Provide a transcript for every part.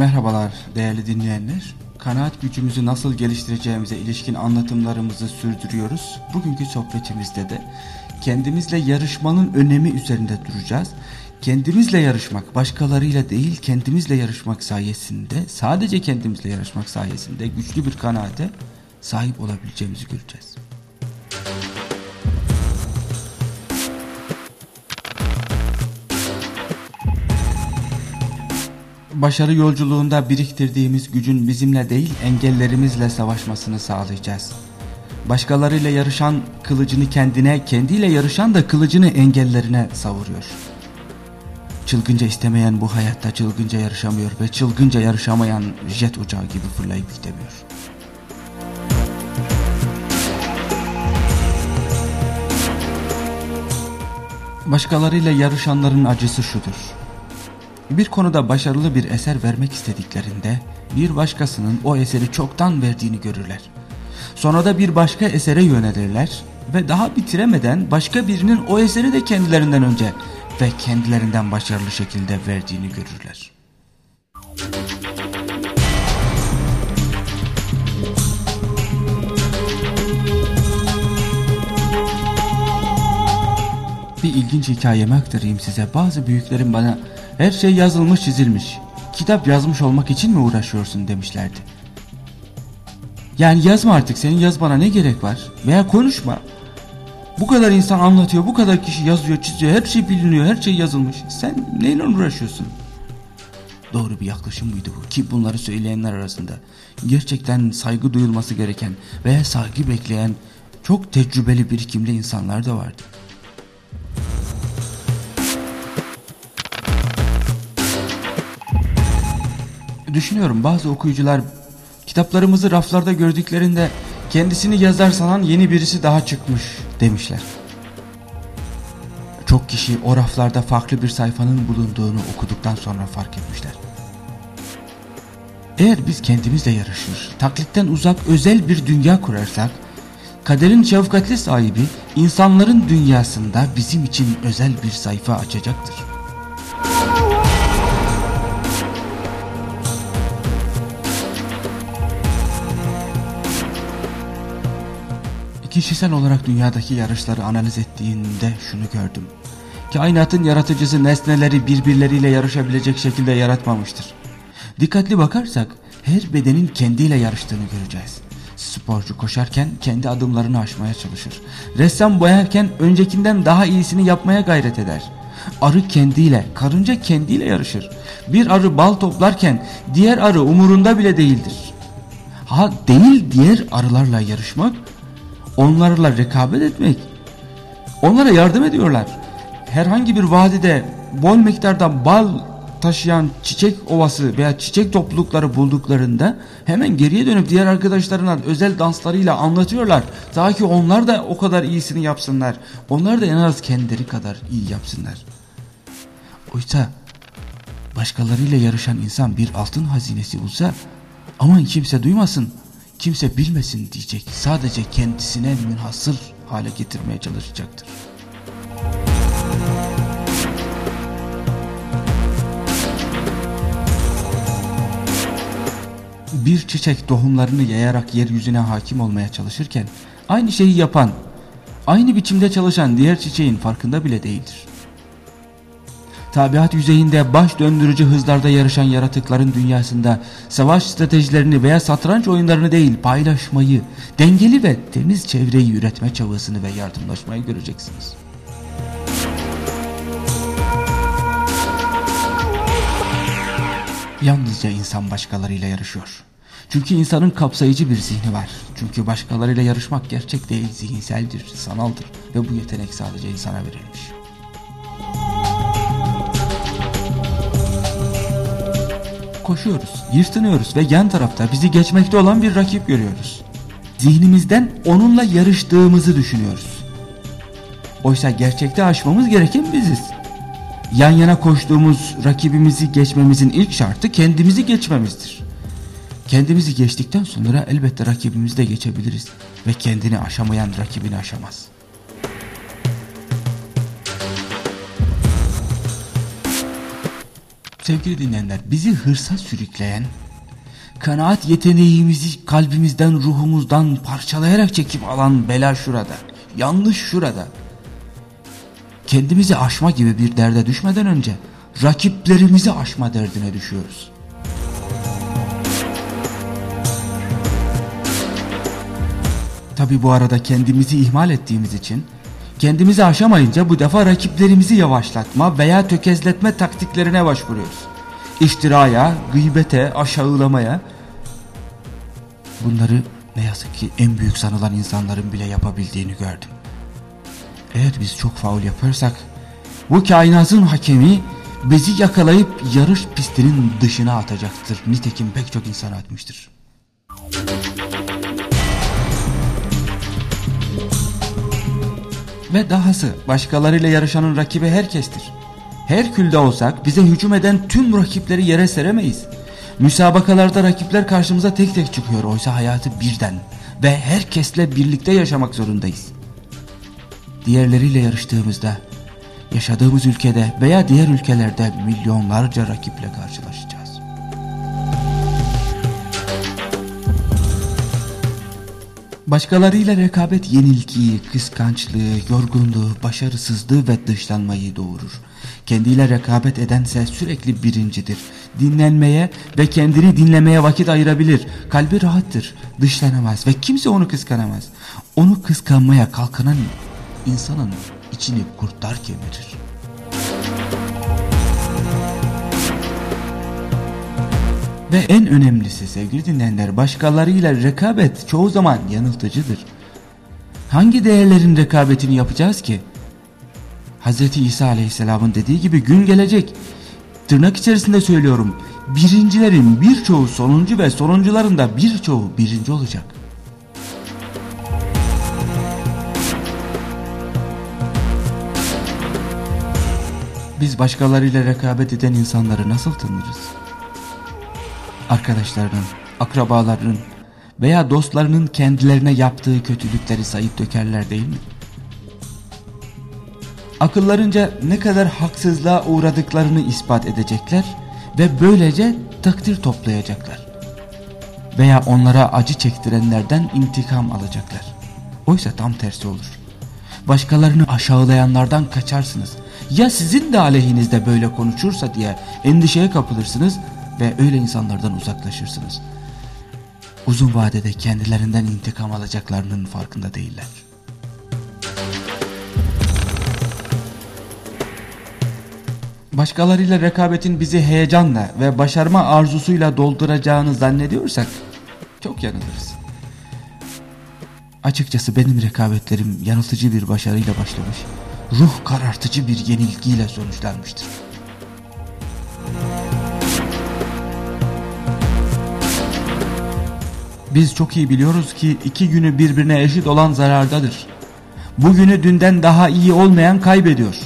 Merhabalar değerli dinleyenler. Kanaat gücümüzü nasıl geliştireceğimize ilişkin anlatımlarımızı sürdürüyoruz. Bugünkü sohbetimizde de kendimizle yarışmanın önemi üzerinde duracağız. Kendimizle yarışmak, başkalarıyla değil kendimizle yarışmak sayesinde, sadece kendimizle yarışmak sayesinde güçlü bir kanaate sahip olabileceğimizi göreceğiz. Başarı yolculuğunda biriktirdiğimiz gücün bizimle değil engellerimizle savaşmasını sağlayacağız. Başkalarıyla yarışan kılıcını kendine, kendiyle yarışan da kılıcını engellerine savuruyor. Çılgınca istemeyen bu hayatta çılgınca yarışamıyor ve çılgınca yarışamayan jet uçağı gibi fırlayıp gidemiyor. Başkalarıyla yarışanların acısı şudur. Bir konuda başarılı bir eser vermek istediklerinde bir başkasının o eseri çoktan verdiğini görürler. Sonra da bir başka esere yönelirler ve daha bitiremeden başka birinin o eseri de kendilerinden önce ve kendilerinden başarılı şekilde verdiğini görürler. Bir ilginç hikayemi aktarayım size. Bazı büyüklerim bana her şey yazılmış çizilmiş. Kitap yazmış olmak için mi uğraşıyorsun demişlerdi. Yani yazma artık senin yazmana ne gerek var? Veya konuşma. Bu kadar insan anlatıyor, bu kadar kişi yazıyor, çiziyor, her şey biliniyor, her şey yazılmış. Sen neyle uğraşıyorsun? Doğru bir yaklaşım mıydı bu? Ki bunları söyleyenler arasında gerçekten saygı duyulması gereken veya saygı bekleyen çok tecrübeli birikimli insanlar da vardı. Düşünüyorum bazı okuyucular kitaplarımızı raflarda gördüklerinde kendisini yazar sanan yeni birisi daha çıkmış demişler. Çok kişi o raflarda farklı bir sayfanın bulunduğunu okuduktan sonra fark etmişler. Eğer biz kendimizle yarışır, taklitten uzak özel bir dünya kurarsak, kaderin şefkatli sahibi insanların dünyasında bizim için özel bir sayfa açacaktır. Kişisel olarak dünyadaki yarışları analiz ettiğinde şunu gördüm. Kainatın yaratıcısı nesneleri birbirleriyle yarışabilecek şekilde yaratmamıştır. Dikkatli bakarsak her bedenin kendiyle yarıştığını göreceğiz. Sporcu koşarken kendi adımlarını aşmaya çalışır. Ressam boyarken öncekinden daha iyisini yapmaya gayret eder. Arı kendiyle, karınca kendiyle yarışır. Bir arı bal toplarken diğer arı umurunda bile değildir. Ha değil diğer arılarla yarışmak onlarla rekabet etmek. Onlara yardım ediyorlar. Herhangi bir vadide bol miktarda bal taşıyan çiçek ovası veya çiçek toplulukları bulduklarında hemen geriye dönüp diğer arkadaşlarına özel danslarıyla anlatıyorlar. Ta ki onlar da o kadar iyisini yapsınlar. Onlar da en az kendileri kadar iyi yapsınlar. Oysa başkalarıyla yarışan insan bir altın hazinesi bulsa aman kimse duymasın kimse bilmesin diyecek. Sadece kendisine münhasır hale getirmeye çalışacaktır. Bir çiçek tohumlarını yayarak yeryüzüne hakim olmaya çalışırken aynı şeyi yapan, aynı biçimde çalışan diğer çiçeğin farkında bile değildir tabiat yüzeyinde baş döndürücü hızlarda yarışan yaratıkların dünyasında savaş stratejilerini veya satranç oyunlarını değil paylaşmayı, dengeli ve temiz çevreyi üretme çabasını ve yardımlaşmayı göreceksiniz. Yalnızca insan başkalarıyla yarışıyor. Çünkü insanın kapsayıcı bir zihni var. Çünkü başkalarıyla yarışmak gerçek değil, zihinseldir, sanaldır ve bu yetenek sadece insana verilmiş. Koşuyoruz, yırtınıyoruz ve yan tarafta bizi geçmekte olan bir rakip görüyoruz. Zihnimizden onunla yarıştığımızı düşünüyoruz. Oysa gerçekte aşmamız gereken biziz. Yan yana koştuğumuz rakibimizi geçmemizin ilk şartı kendimizi geçmemizdir. Kendimizi geçtikten sonra elbette rakibimizi de geçebiliriz ve kendini aşamayan rakibini aşamaz. Sevgili dinleyenler bizi hırsa sürükleyen, kanaat yeteneğimizi kalbimizden ruhumuzdan parçalayarak çekip alan bela şurada. Yanlış şurada. Kendimizi aşma gibi bir derde düşmeden önce rakiplerimizi aşma derdine düşüyoruz. Tabi bu arada kendimizi ihmal ettiğimiz için kendimizi aşamayınca bu defa rakiplerimizi yavaşlatma veya tökezletme taktiklerine başvuruyoruz. İftiraya, gıybete, aşağılamaya bunları ne yazık ki en büyük sanılan insanların bile yapabildiğini gördüm. Eğer biz çok faul yaparsak bu kainatın hakemi bizi yakalayıp yarış pistinin dışına atacaktır. Nitekim pek çok insan atmıştır. Ve dahası başkalarıyla yarışanın rakibi herkestir. Her külde olsak bize hücum eden tüm rakipleri yere seremeyiz. Müsabakalarda rakipler karşımıza tek tek çıkıyor oysa hayatı birden ve herkesle birlikte yaşamak zorundayız. Diğerleriyle yarıştığımızda yaşadığımız ülkede veya diğer ülkelerde milyonlarca rakiple karşılaşacağız. Başkalarıyla rekabet yenilgiyi, kıskançlığı, yorgunluğu, başarısızlığı ve dışlanmayı doğurur. Kendiyle rekabet edense sürekli birincidir. Dinlenmeye ve kendini dinlemeye vakit ayırabilir. Kalbi rahattır, dışlanamaz ve kimse onu kıskanamaz. Onu kıskanmaya kalkanan insanın içini kurtlar kemirir. Ve en önemlisi sevgili dinleyenler başkalarıyla rekabet çoğu zaman yanıltıcıdır. Hangi değerlerin rekabetini yapacağız ki? Hz. İsa aleyhisselamın dediği gibi gün gelecek. Tırnak içerisinde söylüyorum. Birincilerin birçoğu sonuncu ve sonuncuların da birçoğu birinci olacak. Biz başkalarıyla rekabet eden insanları nasıl tanırız? Arkadaşlarının, akrabalarının veya dostlarının kendilerine yaptığı kötülükleri sayıp dökerler değil mi? Akıllarınca ne kadar haksızlığa uğradıklarını ispat edecekler ve böylece takdir toplayacaklar. Veya onlara acı çektirenlerden intikam alacaklar. Oysa tam tersi olur. Başkalarını aşağılayanlardan kaçarsınız ya sizin de aleyhinizde böyle konuşursa diye endişeye kapılırsınız ve öyle insanlardan uzaklaşırsınız. Uzun vadede kendilerinden intikam alacaklarının farkında değiller. Başkalarıyla rekabetin bizi heyecanla ve başarma arzusuyla dolduracağını zannediyorsak çok yanılırız. Açıkçası benim rekabetlerim yanıltıcı bir başarıyla başlamış ruh karartıcı bir yenilgiyle sonuçlanmıştır. Biz çok iyi biliyoruz ki iki günü birbirine eşit olan zarardadır. Bugünü dünden daha iyi olmayan kaybediyor.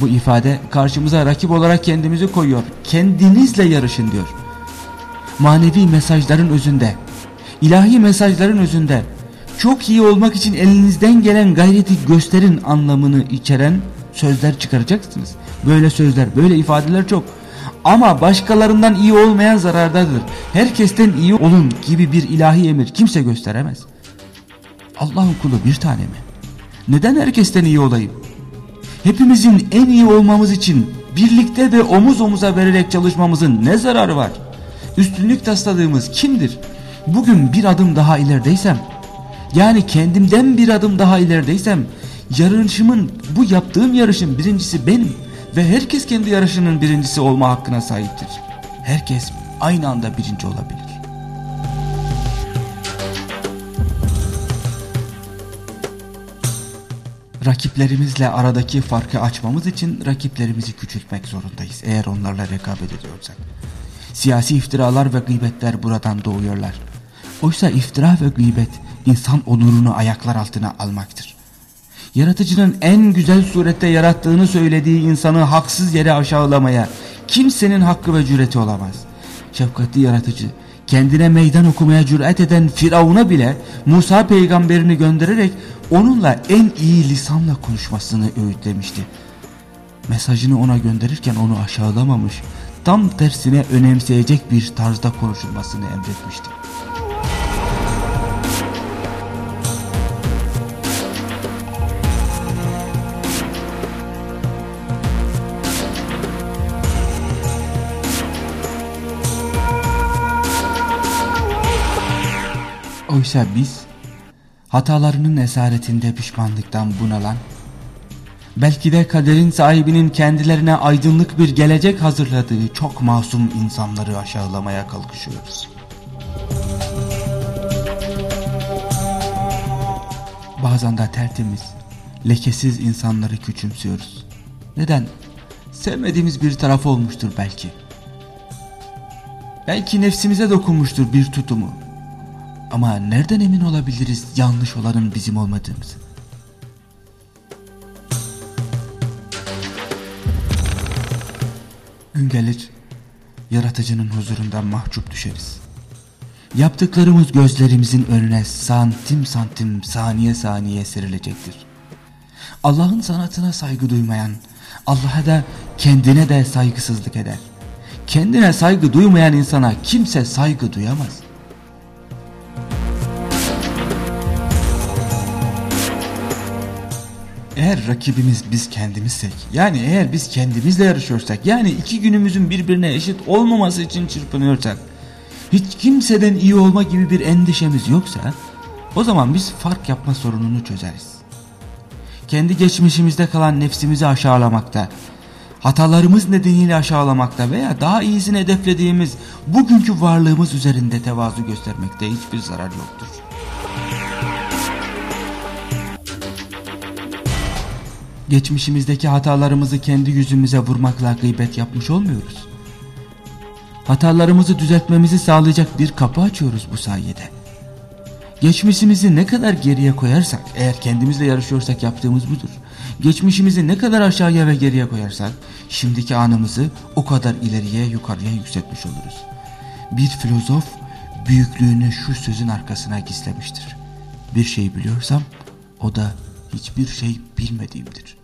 Bu ifade karşımıza rakip olarak kendimizi koyuyor. Kendinizle yarışın diyor. Manevi mesajların özünde, ilahi mesajların özünde çok iyi olmak için elinizden gelen gayreti gösterin anlamını içeren sözler çıkaracaksınız. Böyle sözler, böyle ifadeler çok. Ama başkalarından iyi olmayan zarardadır. Herkesten iyi olun gibi bir ilahi emir kimse gösteremez. Allah'ın kulu bir tane mi? Neden herkesten iyi olayım? Hepimizin en iyi olmamız için birlikte ve omuz omuza vererek çalışmamızın ne zararı var? Üstünlük tasladığımız kimdir? Bugün bir adım daha ilerideysem yani kendimden bir adım daha ilerideysem yarışımın bu yaptığım yarışın birincisi benim ve herkes kendi yarışının birincisi olma hakkına sahiptir. Herkes aynı anda birinci olabilir. Rakiplerimizle aradaki farkı açmamız için rakiplerimizi küçültmek zorundayız eğer onlarla rekabet ediyorsak. Siyasi iftiralar ve gıybetler buradan doğuyorlar. Oysa iftira ve gıybet insan onurunu ayaklar altına almaktır. Yaratıcının en güzel surette yarattığını söylediği insanı haksız yere aşağılamaya kimsenin hakkı ve cüreti olamaz. Şefkatli yaratıcı kendine meydan okumaya cüret eden Firavun'a bile Musa peygamberini göndererek onunla en iyi lisanla konuşmasını öğütlemişti. mesajını ona gönderirken onu aşağılamamış, tam tersine önemseyecek bir tarzda konuşulmasını emretmişti. Oysa biz hatalarının esaretinde pişmanlıktan bunalan, belki de kaderin sahibinin kendilerine aydınlık bir gelecek hazırladığı çok masum insanları aşağılamaya kalkışıyoruz. Bazen de tertemiz, lekesiz insanları küçümsüyoruz. Neden? Sevmediğimiz bir taraf olmuştur belki. Belki nefsimize dokunmuştur bir tutumu ama nereden emin olabiliriz yanlış olanın bizim olmadığımızı? Gün gelir, yaratıcının huzurundan mahcup düşeriz. Yaptıklarımız gözlerimizin önüne santim santim saniye saniye serilecektir. Allah'ın sanatına saygı duymayan, Allah'a da kendine de saygısızlık eder. Kendine saygı duymayan insana kimse saygı duyamaz. Eğer rakibimiz biz kendimizsek yani eğer biz kendimizle yarışıyorsak yani iki günümüzün birbirine eşit olmaması için çırpınıyorsak hiç kimseden iyi olma gibi bir endişemiz yoksa o zaman biz fark yapma sorununu çözeriz. Kendi geçmişimizde kalan nefsimizi aşağılamakta, hatalarımız nedeniyle aşağılamakta veya daha iyisini hedeflediğimiz bugünkü varlığımız üzerinde tevazu göstermekte hiçbir zarar yoktur. Geçmişimizdeki hatalarımızı kendi yüzümüze vurmakla gıybet yapmış olmuyoruz. Hatalarımızı düzeltmemizi sağlayacak bir kapı açıyoruz bu sayede. Geçmişimizi ne kadar geriye koyarsak, eğer kendimizle yarışıyorsak yaptığımız budur. Geçmişimizi ne kadar aşağıya ve geriye koyarsak, şimdiki anımızı o kadar ileriye yukarıya yükseltmiş oluruz. Bir filozof büyüklüğünü şu sözün arkasına gizlemiştir. Bir şey biliyorsam o da hiçbir şey bilmediğimdir.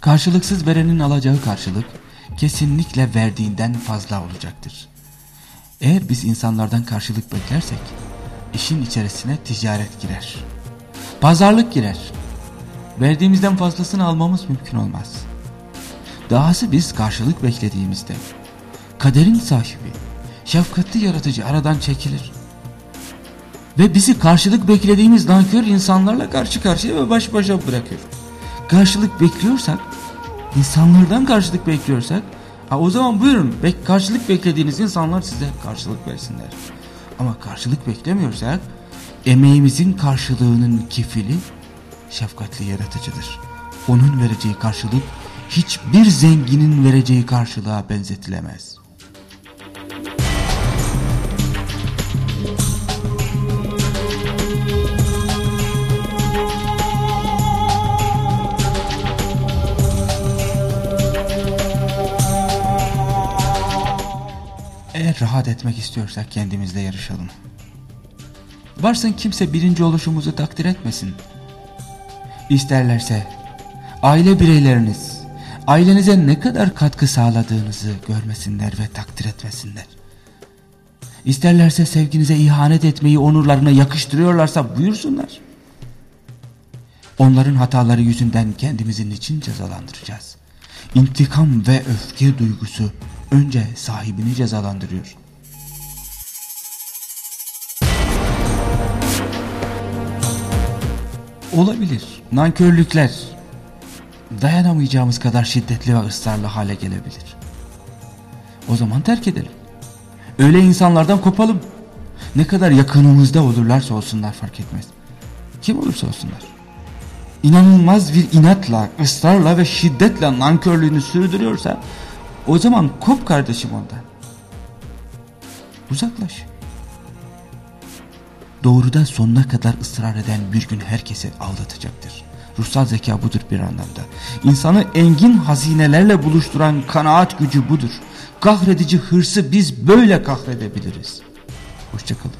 Karşılıksız verenin alacağı karşılık kesinlikle verdiğinden fazla olacaktır. Eğer biz insanlardan karşılık beklersek işin içerisine ticaret girer. Pazarlık girer. Verdiğimizden fazlasını almamız mümkün olmaz. Dahası biz karşılık beklediğimizde kaderin sahibi, şefkatli yaratıcı aradan çekilir. Ve bizi karşılık beklediğimiz nankör insanlarla karşı karşıya ve baş başa bırakır. Karşılık bekliyorsak, insanlardan karşılık bekliyorsak, ha o zaman buyurun bek karşılık beklediğiniz insanlar size karşılık versinler. Ama karşılık beklemiyorsak, emeğimizin karşılığının kefili şefkatli yaratıcıdır. Onun vereceği karşılık hiçbir zenginin vereceği karşılığa benzetilemez. Rahat etmek istiyorsak kendimizle yarışalım. Varsın kimse birinci oluşumuzu takdir etmesin. İsterlerse aile bireyleriniz ailenize ne kadar katkı sağladığınızı görmesinler ve takdir etmesinler. İsterlerse sevginize ihanet etmeyi onurlarına yakıştırıyorlarsa buyursunlar. Onların hataları yüzünden kendimizin için cezalandıracağız. İntikam ve öfke duygusu önce sahibini cezalandırıyor. Olabilir. Nankörlükler dayanamayacağımız kadar şiddetli ve ısrarlı hale gelebilir. O zaman terk edelim. Öyle insanlardan kopalım. Ne kadar yakınımızda olurlarsa olsunlar fark etmez. Kim olursa olsunlar. İnanılmaz bir inatla, ısrarla ve şiddetle nankörlüğünü sürdürüyorsa o zaman kop kardeşim ondan. Uzaklaş. Doğruda sonuna kadar ısrar eden bir gün herkesi aldatacaktır. Ruhsal zeka budur bir anlamda. İnsanı engin hazinelerle buluşturan kanaat gücü budur. Kahredici hırsı biz böyle kahredebiliriz. Hoşçakalın.